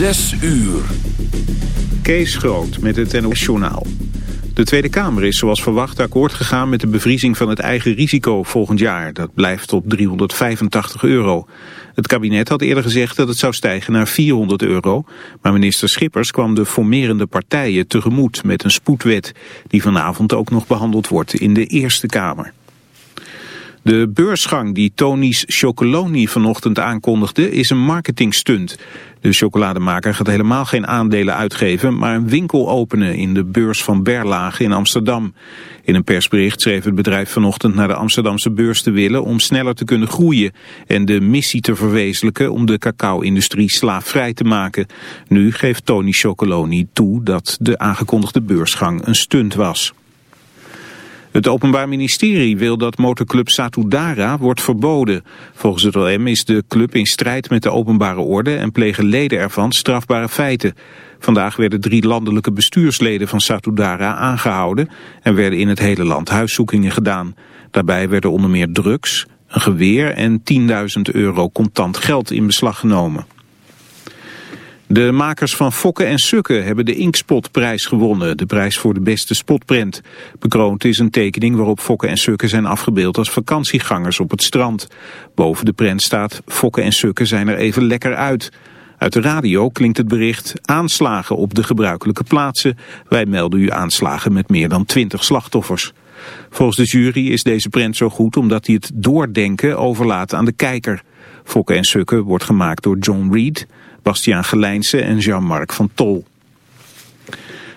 Zes uur. Kees Groot met het NOS Journaal. De Tweede Kamer is zoals verwacht akkoord gegaan met de bevriezing van het eigen risico volgend jaar. Dat blijft op 385 euro. Het kabinet had eerder gezegd dat het zou stijgen naar 400 euro. Maar minister Schippers kwam de formerende partijen tegemoet met een spoedwet... die vanavond ook nog behandeld wordt in de Eerste Kamer. De beursgang die Tony's Chocoloni vanochtend aankondigde is een marketingstunt. De chocolademaker gaat helemaal geen aandelen uitgeven, maar een winkel openen in de beurs van Berlage in Amsterdam. In een persbericht schreef het bedrijf vanochtend naar de Amsterdamse beurs te willen om sneller te kunnen groeien en de missie te verwezenlijken om de cacao-industrie slaafvrij te maken. Nu geeft Tony Chocoloni toe dat de aangekondigde beursgang een stunt was. Het Openbaar Ministerie wil dat motorclub Satudara wordt verboden. Volgens het OM is de club in strijd met de openbare orde en plegen leden ervan strafbare feiten. Vandaag werden drie landelijke bestuursleden van Satudara aangehouden en werden in het hele land huiszoekingen gedaan. Daarbij werden onder meer drugs, een geweer en 10.000 euro contant geld in beslag genomen. De makers van Fokken en Sukken hebben de Inkspotprijs gewonnen, de prijs voor de beste spotprent. Bekroond is een tekening waarop Fokken en Sukken zijn afgebeeld als vakantiegangers op het strand. Boven de prent staat Fokken en Sukken zijn er even lekker uit. Uit de radio klinkt het bericht aanslagen op de gebruikelijke plaatsen. Wij melden u aanslagen met meer dan 20 slachtoffers. Volgens de jury is deze prent zo goed omdat hij het doordenken overlaat aan de kijker. Fokken en Sukken wordt gemaakt door John Reed... Bastiaan Gelijnse en Jean-Marc van Tol.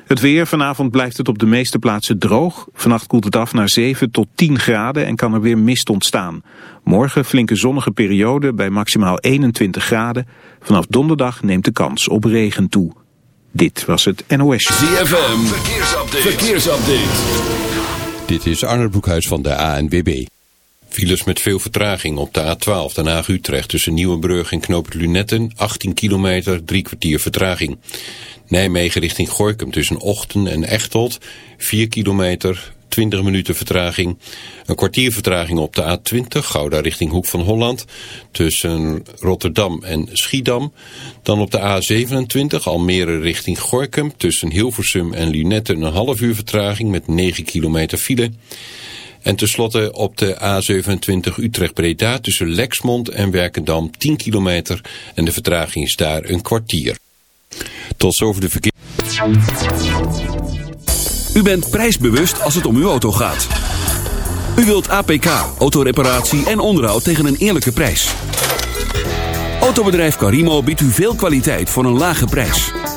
Het weer, vanavond blijft het op de meeste plaatsen droog. Vannacht koelt het af naar 7 tot 10 graden en kan er weer mist ontstaan. Morgen flinke zonnige periode bij maximaal 21 graden. Vanaf donderdag neemt de kans op regen toe. Dit was het NOS. ZFM, verkeersupdate. verkeersupdate. Dit is Arnold Broekhuis van de ANWB. Files met veel vertraging op de A12 Den Haag-Utrecht tussen Nieuwenbrug en Knoop Lunetten, 18 kilometer, drie kwartier vertraging. Nijmegen richting Gorkum tussen Ochten en Echteld, 4 kilometer, 20 minuten vertraging. Een kwartier vertraging op de A20, Gouda richting Hoek van Holland, tussen Rotterdam en Schiedam. Dan op de A27, Almere richting Gorkum, tussen Hilversum en Lunetten een half uur vertraging met 9 kilometer file. En tenslotte op de A27 Utrecht-Breda tussen Lexmond en Werkendam 10 kilometer en de vertraging is daar een kwartier. Tot zover de verkeer. U bent prijsbewust als het om uw auto gaat. U wilt APK, autoreparatie en onderhoud tegen een eerlijke prijs. Autobedrijf Carimo biedt u veel kwaliteit voor een lage prijs.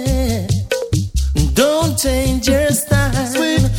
don't change your style. Sweet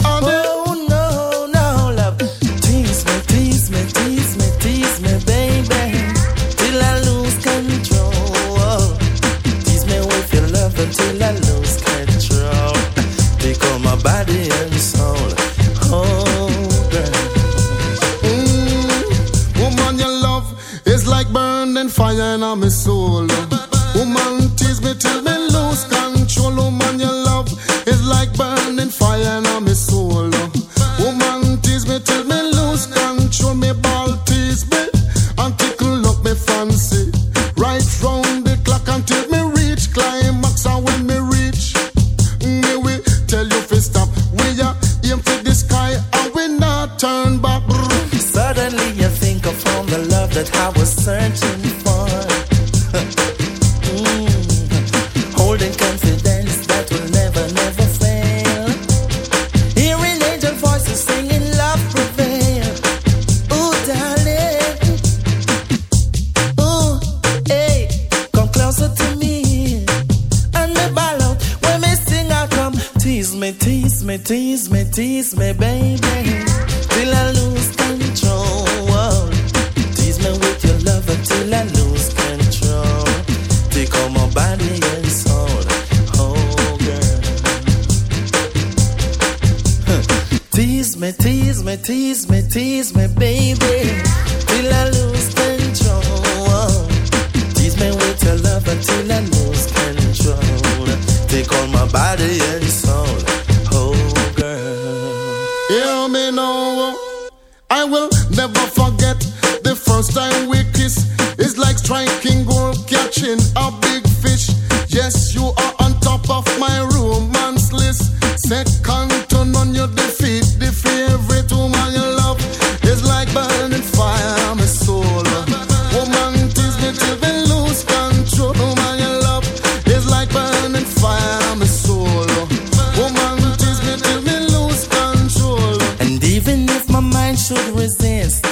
resist,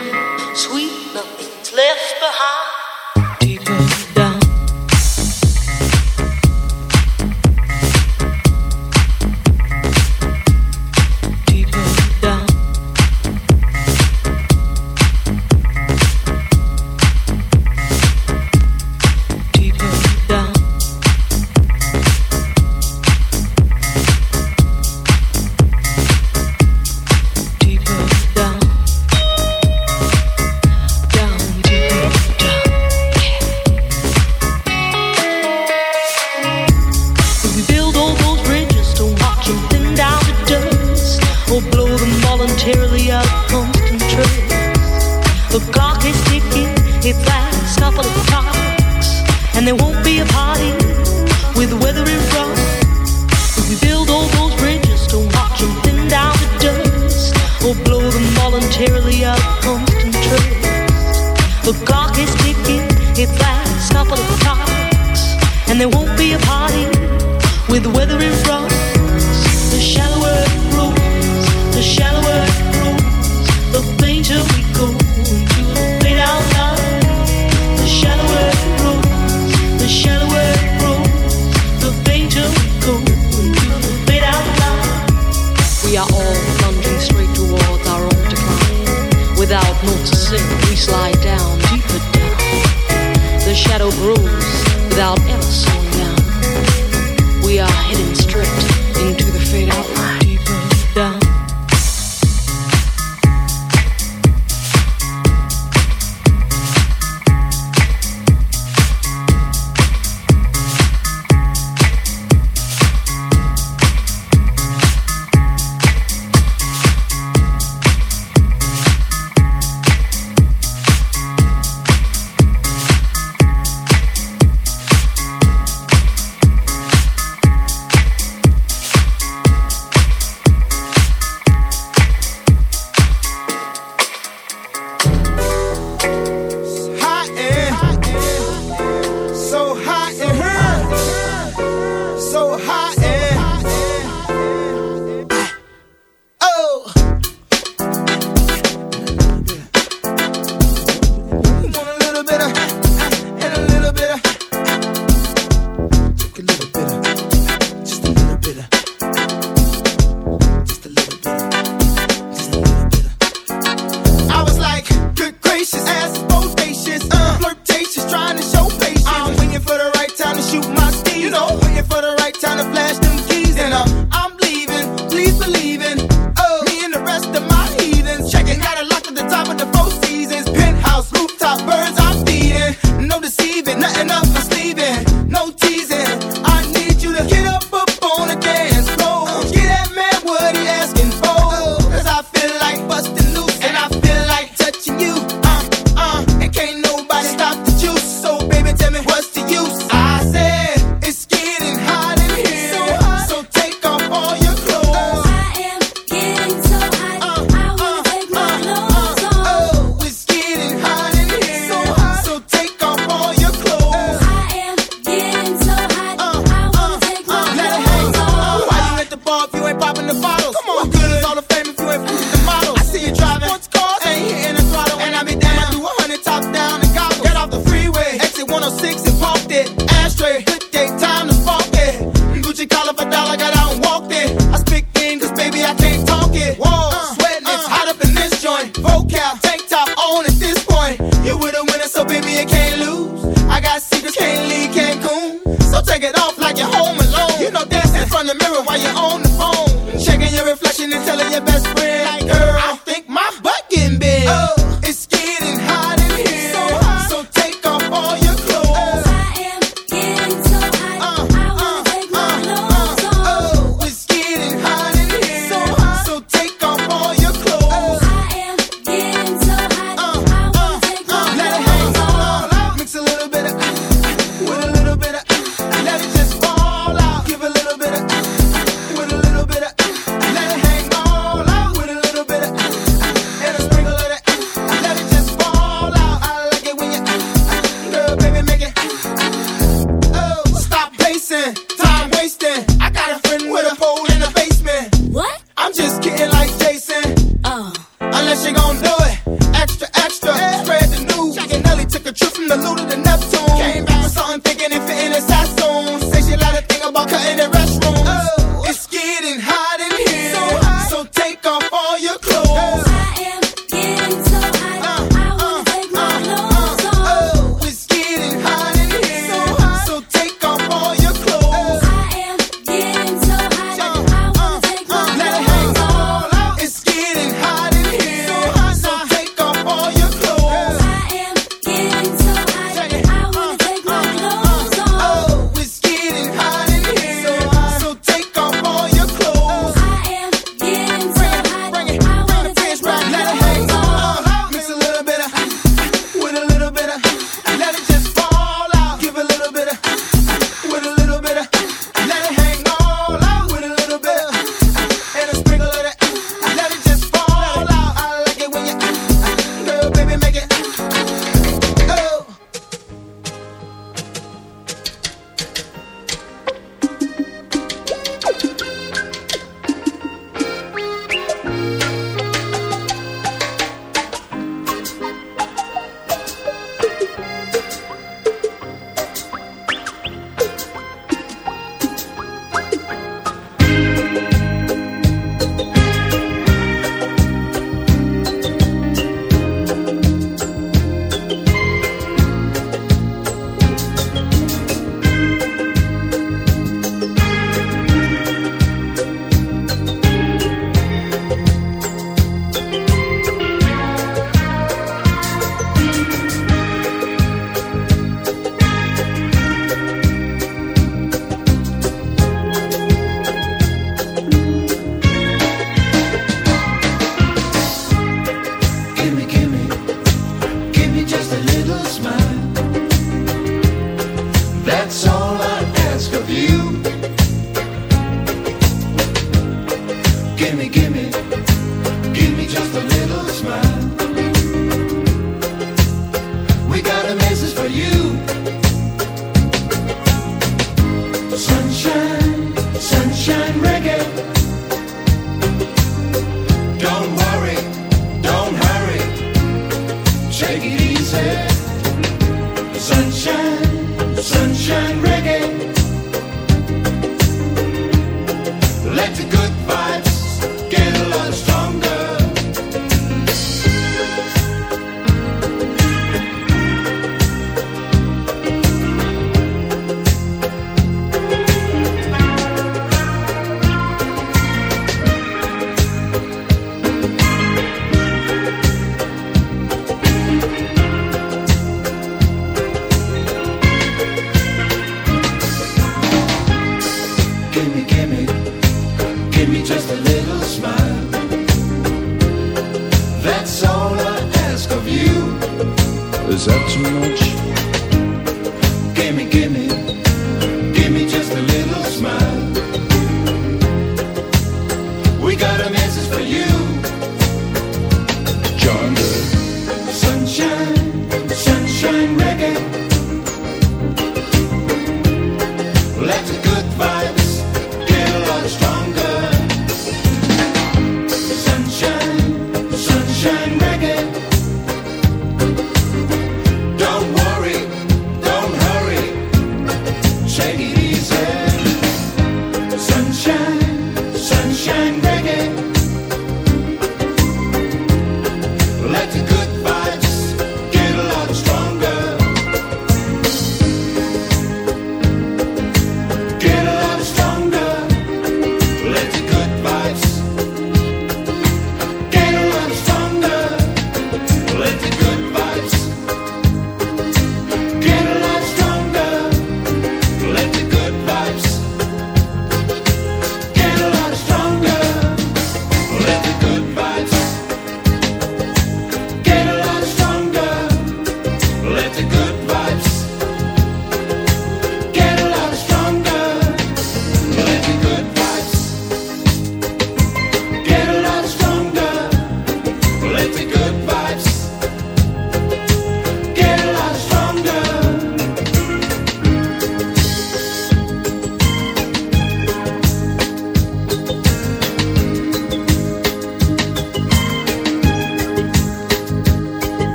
The clock is ticking, it's couple of talks, and there won't be a party with the weather in front.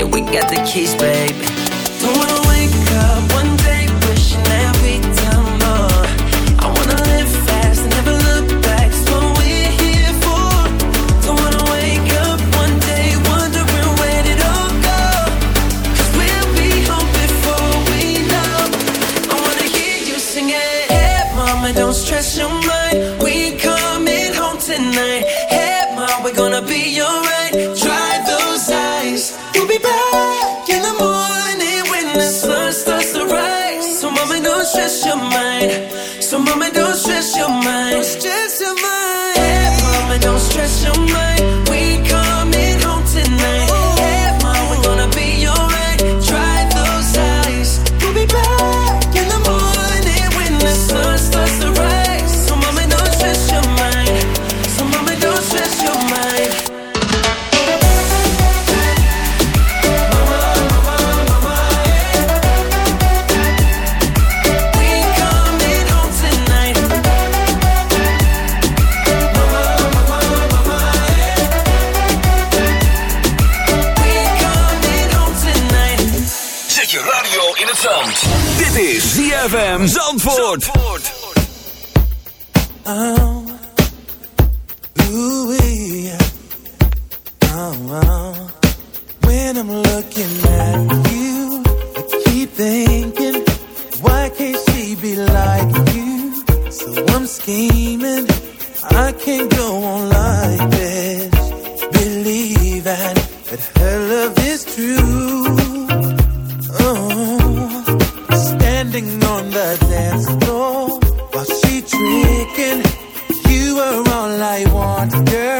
Yeah, we got the keys, baby. Don't wanna wake up. Zandvoort. Zandvoort. Yeah